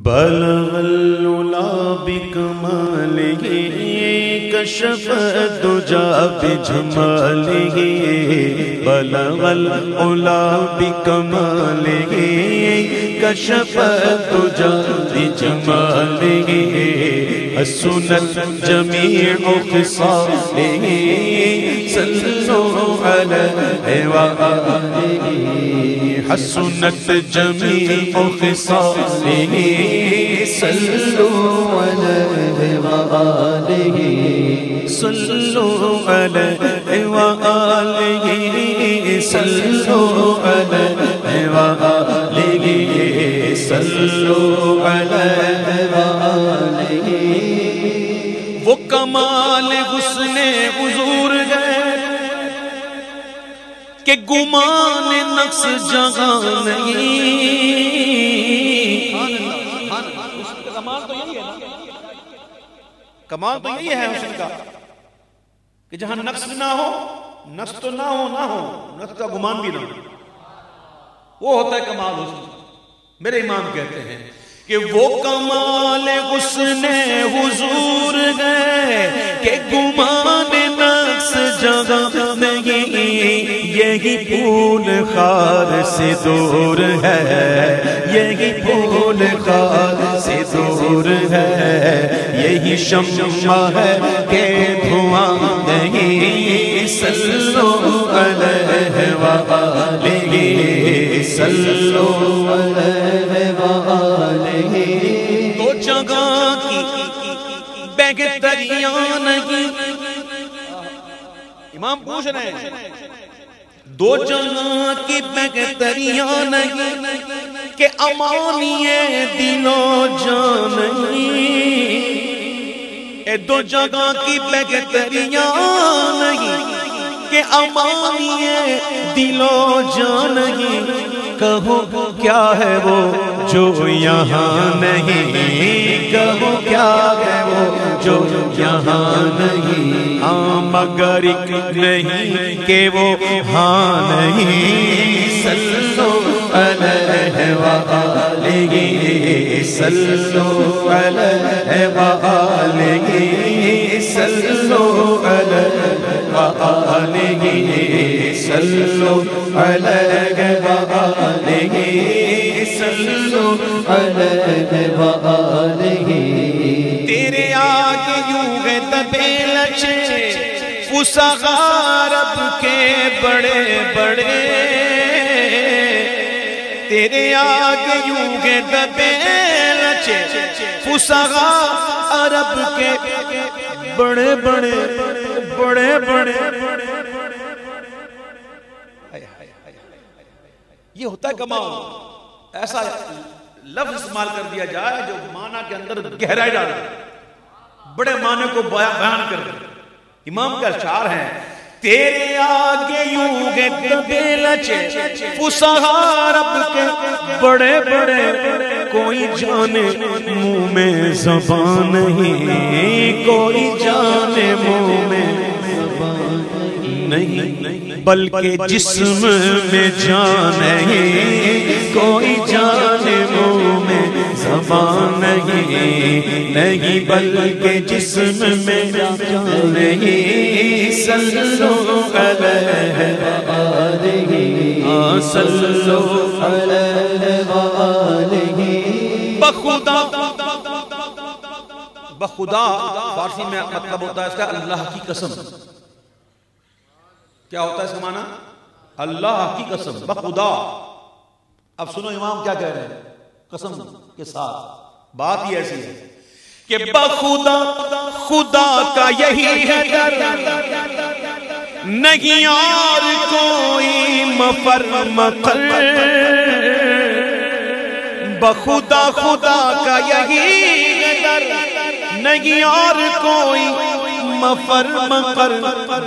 بلغ العلا بکماله کشف الدجا بجماله بلغ العلا بکماله کشف الدجا بجماله السنت جميع خصاله صلوا عليه وآله حسنت جميع خصاله صلوا عليه وآله صلوا عليه وآله صلوا عليه وآله صلوا عليه کمال حسن حضور ہے کہ گمان نقص جگہ نہیں۔ کمال تو یہی ہے کمال تو یہی ہے حسن کا کہ جہاں نقص نہ ہو، نقص تو نہ ہو نہ ہو، نقص کا گمان بھی نہ ہو۔ وہ ہوتا ہے کمال حسن۔ میرے امام کہتے ہیں کہ وہ کمال حسن حضور ہے، کہ گمان نقص جگہ نہیں، یہی پھول خار سے دور ہے، یہی پھول خار سے دور ہے، یہی شمع ہے کہ دھواں نہیں، سلو علیہ وآلہ سلو دو جگہ کی بہتریاں نہیں۔ امام پوچھ رہے ہیں۔ دو جگہ کی بہتریاں نہیں۔ کہ امانی دلو جان نہیں۔ اے دو جگہ کی بہتریاں نہیں۔ کہ امانی دلو جان نہیں کہو کیا ہے وہ جو یہاں نہیں؟ کہو کیا ہے وہ جو یہاں نہیں؟ ہاں مگر نہیں کہ وہ ہاں نہیں۔ سلو علیہ وآلہ سلو علیہ وآلہ وآلہ سلو علیہ وآلہ سلو علیہ وآلہ تیرے آگے یوں گئے دبے لچے فسغارب کے بڑے بڑے۔ تیرے آگے یوں گئے دبے لچے فسغا عرب کے بڑے بڑے بڑے بڑے۔ یہ ہوتا ہے کمال۔ ایسا لفظ استعمال کر دیا جائے جو معنی کے اندر گہرائی ڈالے بڑے معنی کو بیان کر دے۔ امام کا اشعار ہے، تیرے آگے یوں گے دبے لچے فسہا رب کے بڑے بڑے، کوئی جانے منہ میں زبان نہیں، کوئی جانے منہ میں زبان نہیں نہیں بلکہ جسم میں جان نہیں کوئی جانے میں، زبان نہیں نہیں، بلکہ جسم میں جان نہیں سلو علیہ وآلہ سلو علیہ وآلہ۔ بخدا بخدا، فارسی میں مطلب ہوتا ہے اس کا اللہ کی قسم۔ کیا ہوتا ہے اس کا معنی اللہ کی قسم، بخدا۔ اب سنو امام کیا کہہ رہے ہیں؟ قسم کے ساتھ۔ بات ہی ایسی ہے کہ بخدا، خدا کا یہی ہے نہیں اور کوئی مفر مقر بخدا، خدا کا یہی نہیں اور کوئی مفر مقر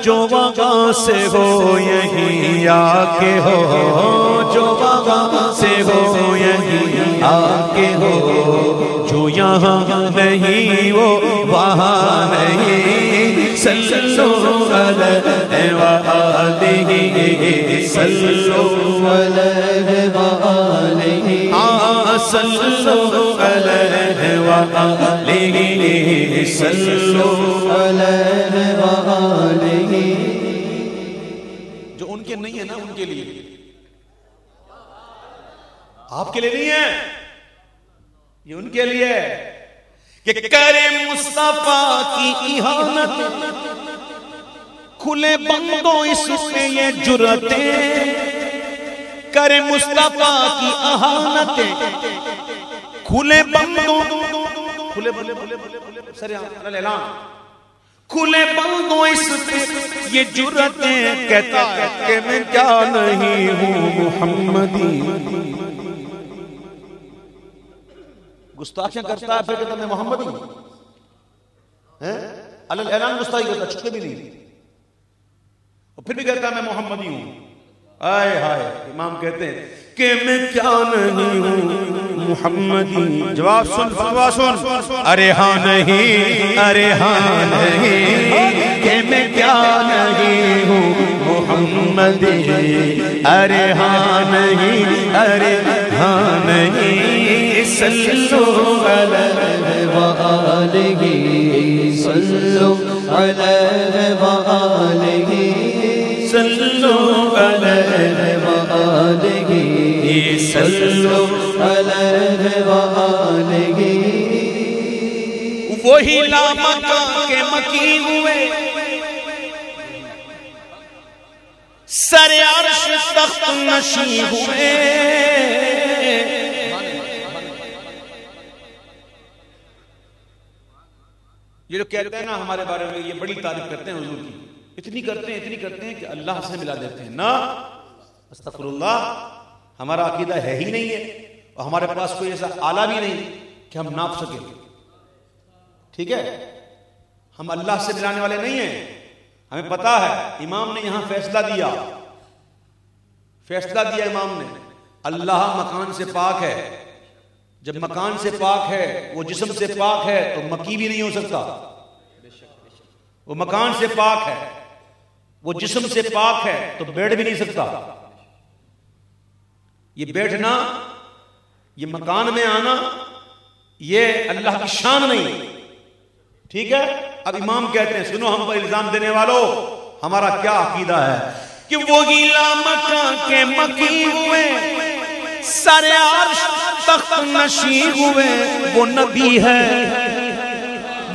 جو وہاں سے ہو یہی آ کے ہو، جو وہاں سے ہو یہی آ کے ہو۔ جو یہاں نہیں، وہ وہاں نہیں۔ سلو علیہ وآلہ سلو علیہ وآلہ۔ صلو علیہ صلو علیہ وآلہ جو ان کے نہیں ہے نا، ان کے لیے۔ آپ کے لیے نہیں ہے۔ یہ ان کے لیے کہ کرے مصطفیٰ کی احانت۔ کھلے بندوں اس پہ یہ جرتیں۔ کرے مصطفیٰ کی احانتیں کھلے بندوں کھلے بندے کھلے بندے سر اعلان۔ کھلے بندوں اس پہ یہ جرتیں کہتا ہے کہ میں کیا نہیں ہوں محمدی۔ گستاخیاں کرتا ہے پھر کہتا میں محمد ہوں۔ اللہ اعلان گستاخی کرتا چھکے بھی نہیں۔ اور پھر بھی کہتا میں محمد ہی ہوں۔ آئے ہائے امام کہتے ہیں کہ میں کیا نہیں ہوں؟ محمدی، جواب سن جواب سن۔ ارے ہاں نہیں، ارے ہاں نہیں کہ میں کیا نہیں ہوں؟ محمدی، ارے ہاں نہیں، ارے ہاں نہیں۔ سلو علیہ وآلہ صلو علیہ وآلہ سلو علیہ وآلہ سلو علیہ وآلہ وہی لامکا کے مکی ہوئے. سر عرش تخت نشی ہوئے. یہ جو کہتے ہیں نا ہمارے بارے میں یہ بڑی تعریف کرتے ہیں حضور کی. اتنی کرتے ہیں، اتنی کرتے ہیں کہ اللہ سے ملا دیتے ہیں۔ نا استغفر اللہ ہمارا عقیدہ ہے ہی نہیں ہے اور ہمارے پاس کوئی ایسا آلہ بھی نہیں کہ ہم ناپ سکیں۔ ٹھیک ہے؟ ہم اللہ سے ملانے والے نہیں ہیں۔ ہمیں پتا ہے، امام نے یہاں فیصلہ دیا۔ فیصلہ دیا امام نے۔ اللہ مکان سے پاک ہے۔ جب مکان سے پاک ہے، وہ جسم سے پاک ہے تو مکی بھی نہیں ہو سکتا۔ وہ مکان سے پاک ہے۔ وہ جسم سے پاک ہے تو بیٹھ بھی نہیں سکتا۔ یہ بیٹھنا، یہ مکان میں آنا، یہ اللہ کی شان نہیں۔ ٹھیک ہے؟ اب امام کہتے ہیں، سنو ہم پر الزام دینے والوں ہمارا کیا عقیدہ ہے؟ کہ وہ گیلا مکان کے مکی ہوئے سر عرش تخت نشی ہوئے، وہ نبی ہے۔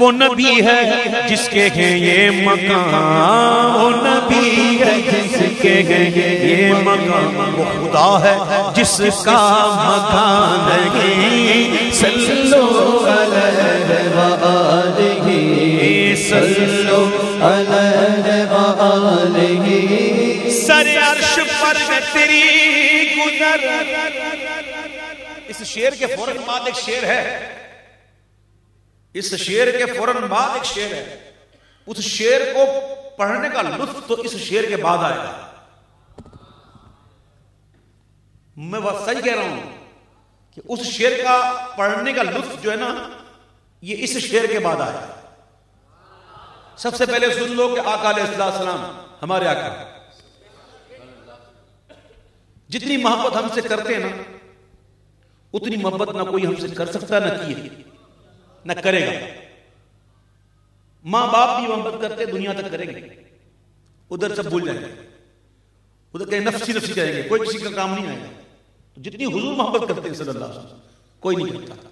وہ نبی ہے جس کے ہیں یہ مکان وہ نبی ہے جس کے ہیں یہ مکان وہ خدا ہے جس کا مکان ہے سلو علیہ وآلہ صلو علیہ وآلہ سر عرش پر تیری گزر۔ اس شیر کے فوراً بعد ایک شیر ہے۔ اس شیر کے فوراً بعد ایک شیر ہے۔ اس شیر کو پڑھنے کا لطف تو اس شیر کے بعد آئے گا۔ میں بس صحیح کہہ رہا ہوں کہ اس شیر کا پڑھنے کا لطف جو ہے نا، یہ اس شیر کے بعد آئے گا۔ سب سے پہلے سن لو کہ آقا علیہ السلام ہمارے آقا۔ جتنی محبت ہم سے کرتے ہیں نا، اتنی محبت نہ کوئی ہم سے کر سکتا، نہ کیے۔ نہ کرے گا۔ ماں باپ بھی محبت کرتے دنیا تک کریں گے۔ ادھر سب بھول جائیں گے۔ ادھر کہیں نفسی نفسی کریں گے۔ کوئی کسی کا کام نہیں آئے گا۔ تو جتنی حضور محبت کرتے ہیں صلی اللہ علیہ وسلم، کوئی نہیں کرتا۔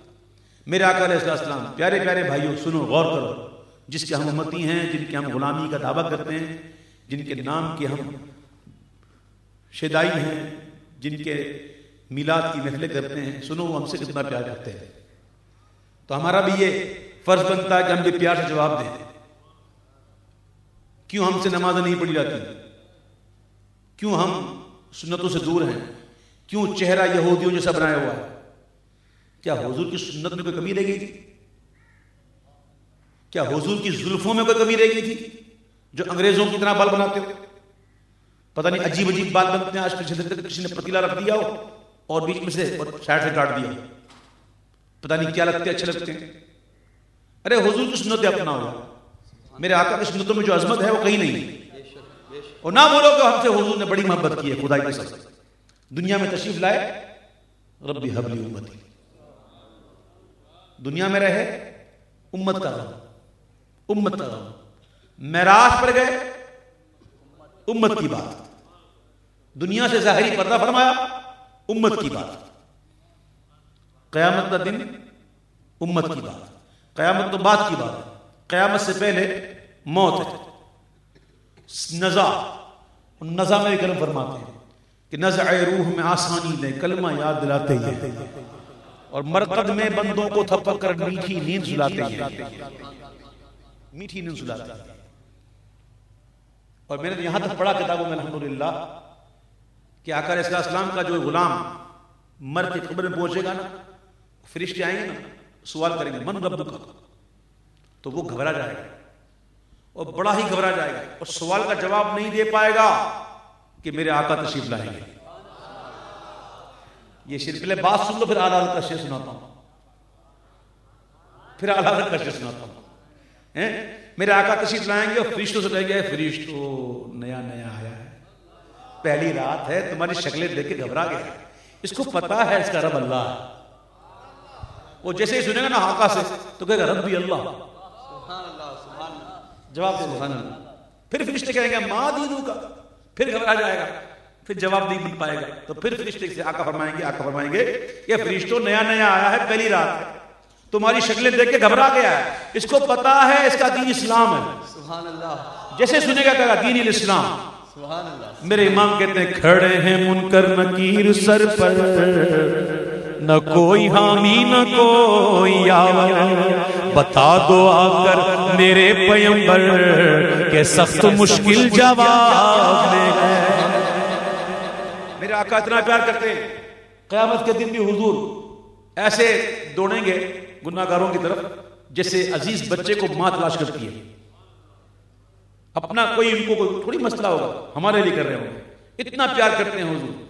میرے آقا علیہ السلام پیارے پیارے بھائیوں، سنو، غور کرو۔ جس کے ہم امتی ہیں، جن کے ہم غلامی کا دعویٰ کرتے ہیں، جن کے نام کے ہم شیدائی ہیں، جن کے میلاد کی محفلیں کرتے ہیں، سنو، وہ ہم سے کتنا پیار کرتے ہیں۔ تو ہمارا بھی یہ فرض بنتا ہے کہ ہم بھی پیار سے جواب دیں۔ کیوں ہم سے نمازیں نہیں پڑھی جاتی؟ کیوں ہم سنتوں سے دور ہیں؟ کیوں چہرہ یہودیوں جیسا بنایا ہوا ہے؟ کیا حضور کی سنت میں کوئی کمی رہ گئی تھی؟ کیا حضور کی زلفوں میں کوئی کمی رہ گئی تھی جو انگریزوں کی طرح بال بناتے ہو پتہ نہیں عجیب عجیب بال بنتے ہیں، آج پیچھے کسی نے پتیلا رکھ دیا ہو اور بیچ میں سے سائڈ سے کاٹ دیا پتہ نہیں کیا لگتے اچھے لگتے ہیں۔ ارے حضور کی سنت اپنا ہو۔ میرے آقا کی سنتوں میں جو عظمت ہے وہ کہیں نہیں۔ اور نہ بولو کہ ہم سے حضور نے بڑی محبت کی ہے، خدائی کے ساتھ۔ دنیا میں تشریف لائے، ربی حبلی امتی۔ دنیا میں رہے، امت کا غم امت کا غم معراج پر گئے، امت کی بات۔ دنیا سے ظاہری پردہ فرمایا، امت کی بات۔ قیامت کا دن امت کی بات قیامت تو بات کی بات ہے۔ قیامت سے پہلے موت ہے۔ نزا نزا میں کرم فرماتے ہیں کہ نزع روح میں آسانی لے، کلمہ یاد دلاتے ہیں۔ اور مرکز میں بندوں کو تھپڑ کر میٹھی نیند سلاتے ہیں۔ میٹھی نیند سلاتے ہیں۔ اور میں نے یہاں تک پڑھا کتابوں میں، الحمدللہ، کہ آقا علیہ السلام کا جو غلام مر کے قبر میں پہنچے گا نا فرشتے آئیں گے نا، سوال کریں گے، من رب کا تو وہ گھبرا جائے گا اور بڑا ہی گھبرا جائے گا اور سوال کا جواب نہیں دے پائے گا کہ میرے آقا تشریف لائیں گے یہ صرف پہلے بات سن لو، پھر آلہ کا شیر سناتا ہوں۔ پھر آلہ کا شیر سناتا ہوں۔ میرے آقا تشریف لائیں گے اور فرشتوں سے کہیں گے فرشتو، نیا نیا آیا ہے۔ پہلی رات ہے، تمہاری شکلیں دیکھ کے گھبرا گیا اس کو پتا ہے اس کا رب اللہ۔ ہے وہ جیسے ہی سنے گا نا آقا سے تو کہے گا رب بھی اللہ جواب دے سبحان اللہ۔ پھر فرشتے کہیں گے ماں دینوں کا۔ پھر گھبرا جائے گا۔ پھر جواب نہیں مل پائے گا۔ تو پھر فرشتے سے آقا فرمائیں گے آقا فرمائیں گے یہ فرشتوں نیا نیا آیا ہے پہلی رات۔ ہے تمہاری شکلیں دیکھ کے گھبرا گیا ہے۔ اس کو پتا ہے اس کا دین اسلام ہے۔ سبحان اللہ۔ جیسے سنے گا کہا دین الاسلام سبحان اللہ۔ میرے امام کہتے ہیں کھڑے ہیں منکر نکیر سر پر۔ نہ کوئی حامی، نہ کوئی یاور۔ بتا دو آ کر میرے پیمبر کہ سخت مشکل جواب میرے آقا اتنا پیار کرتے ہیں۔ قیامت کے دن بھی حضور ایسے دوڑیں گے گناہگاروں کی طرف، جیسے عزیز بچے کو ماں تلاش کرتی ہے۔ اپنا کوئی ان کو کوئی تھوڑی مسئلہ ہوگا، ہمارے لیے کر رہے ہوں۔ اتنا پیار کرتے ہیں حضور۔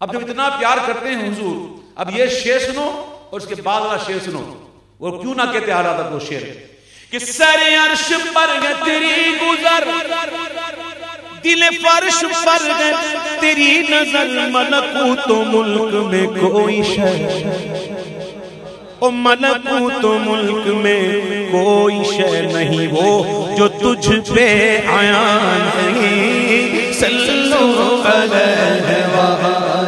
اب جب اتنا پیار کرتے ہیں حضور اب یہ شعر سنو اور اس کے بعد والا شعر سنو۔ وہ کیوں نہ کہتے آ رہا وہ شعر۔ کہ سر عرش پر گئے تیری گزر۔ دل فرش پر گئے تیری نظر۔ ملکوت ملک میں کوئی شے او ملکوت ملک میں کوئی شے نہیں۔ وہ جو تجھ پہ آیا نہیں صلو علیہ وآلہ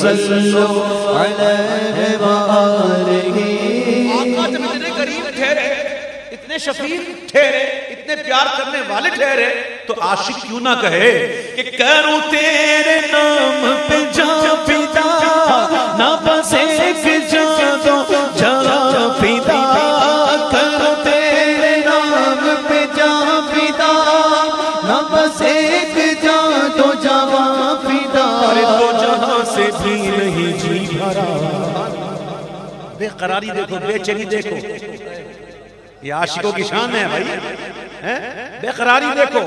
صلو علیہ وآلہ. آقا جب اتنے قریب ٹھہرے، اتنے شفیق ٹھہرے، اتنے پیار کرنے والے ٹھہرے، تو عاشق کیوں نہ کہے کہ کروں تیرے نام پہ جا پیتا نہ قراری دیکھو بے چینی دیکھو۔ یہ عاشقوں کی شان ہے بھائی۔ بے قراری دیکھو۔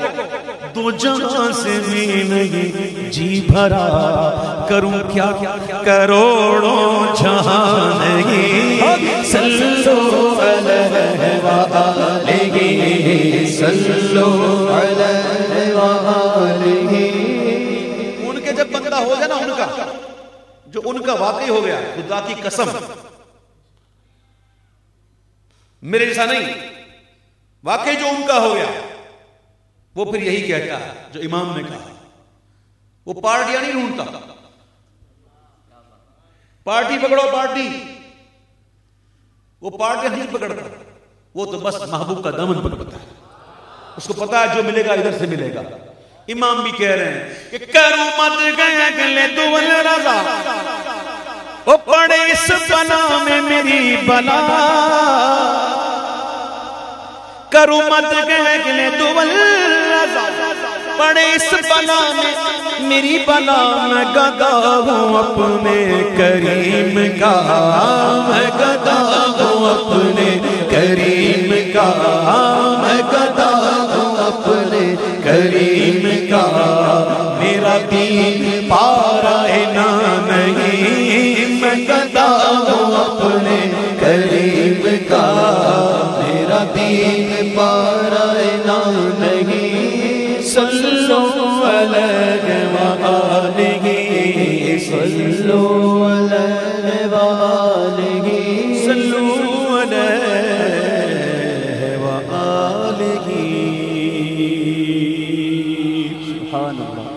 دو جہاں سے بھی نہیں جی بھرا کروں کیا؟ کروڑوں جہاں نہیں۔ سلو علیہ وآلہ۔ صلو علیہ وآلہ۔ ان کے جب بندہ ہو گیا نا ان کا، جو ان کا واقعی ہو گیا، خدا کی قسم۔ میرے جیسا نہیں۔ واقعی جو ان کا ہو گیا، وہ پھر یہی کہتا ہے جو امام نے کہا۔ وہ پارٹیاں نہیں ڈھونڈتا۔ پارٹی پکڑو پارٹی۔ وہ پارٹی نہیں پکڑتا، وہ تو بس محبوب کا دمن پکڑتا ہے۔ اس کو پتا ہے جو ملے گا، ادھر سے ملے گا۔ امام بھی کہہ رہے ہیں کہ کرو مت گئے گلے دول رضا۔ اس بلا میں میری بلا۔ کرو مت گئے گلے دول۔ رضا پڑے اس بلا میں میری بلا۔ میں گدا ہوں اپنے کریم کا۔ میں گدا ہوں اپنے کریم کا۔ میں گدا